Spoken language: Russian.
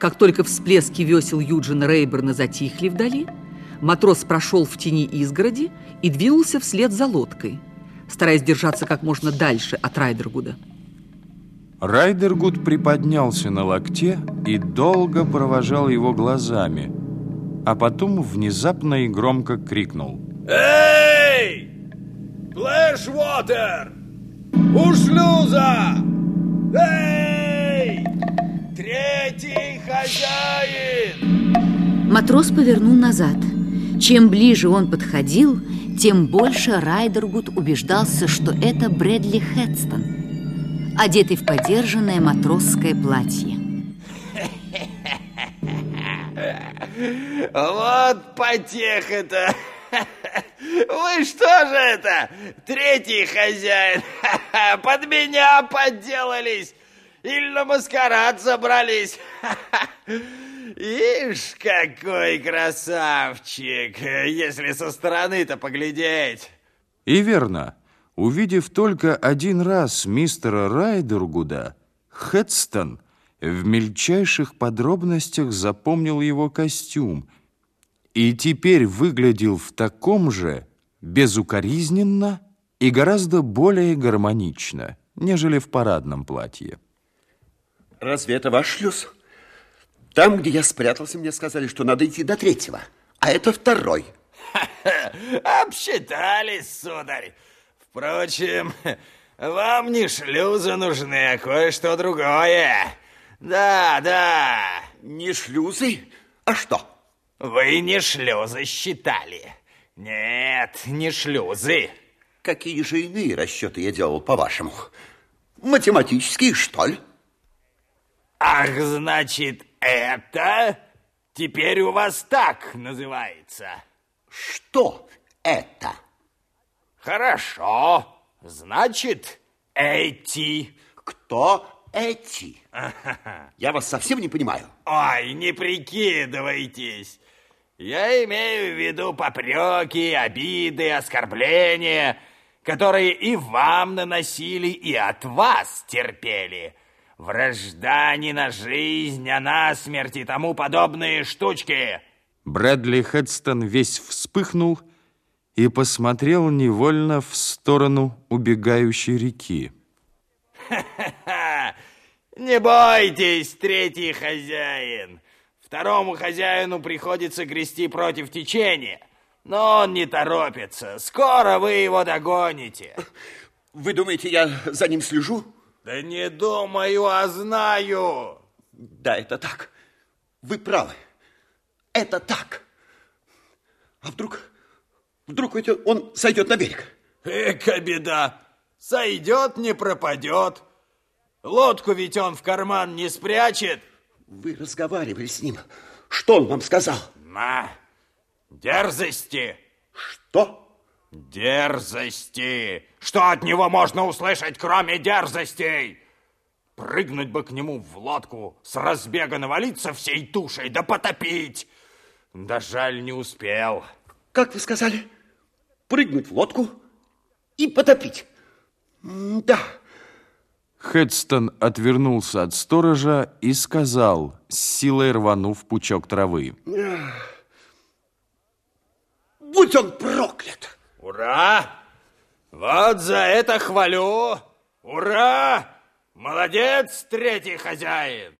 Как только всплески весел Юджина Рейберна затихли вдали, матрос прошел в тени изгороди и двинулся вслед за лодкой, стараясь держаться как можно дальше от Райдергуда. Райдергуд приподнялся на локте и долго провожал его глазами, а потом внезапно и громко крикнул. «Эй! Флэшвотер! У шлюза! Эй! Хозяин! Матрос повернул назад. Чем ближе он подходил, тем больше Райдергуд убеждался, что это Брэдли Хедстон, одетый в подержанное матросское платье. Вот потеха-то! Вы что же это, третий хозяин? Под меня подделались! Или на маскарад собрались? Ишь, какой красавчик, если со стороны-то поглядеть. И верно, увидев только один раз мистера Райдергуда, Хедстон в мельчайших подробностях запомнил его костюм и теперь выглядел в таком же безукоризненно и гораздо более гармонично, нежели в парадном платье. Разве это ваш шлюз? Там, где я спрятался, мне сказали, что надо идти до третьего. А это второй. Обсчитались, сударь. Впрочем, вам не шлюзы нужны, а кое-что другое. Да, да. Не шлюзы? А что? Вы не шлюзы считали. Нет, не шлюзы. Какие же иные расчеты я делал, по-вашему? Математические, что ли? Ах, значит, это теперь у вас так называется. Что это? Хорошо. Значит, эти. Кто эти? Я вас совсем не понимаю. Ой, не прикидывайтесь. Я имею в виду попреки, обиды, оскорбления, которые и вам наносили, и от вас терпели. Вражда не на жизнь, а на смерть и тому подобные штучки. Брэдли Хедстон весь вспыхнул и посмотрел невольно в сторону убегающей реки. Не бойтесь, третий хозяин. Второму хозяину приходится грести против течения, но он не торопится. Скоро вы его догоните. Вы думаете, я за ним слежу? Да не думаю, а знаю. Да, это так. Вы правы. Это так. А вдруг... Вдруг ведь он сойдет на берег? Эка беда. Сойдет, не пропадет. Лодку ведь он в карман не спрячет. Вы разговаривали с ним. Что он вам сказал? На, дерзости. Что? Дерзости. Что от него можно услышать, кроме дерзостей? Прыгнуть бы к нему в лодку, с разбега навалиться всей тушей, да потопить. Да жаль, не успел. Как вы сказали? Прыгнуть в лодку и потопить. Да. Хедстон отвернулся от сторожа и сказал, с силой рванув пучок травы. Будь он проклят! Ура! Вот за это хвалю! Ура! Молодец, третий хозяин!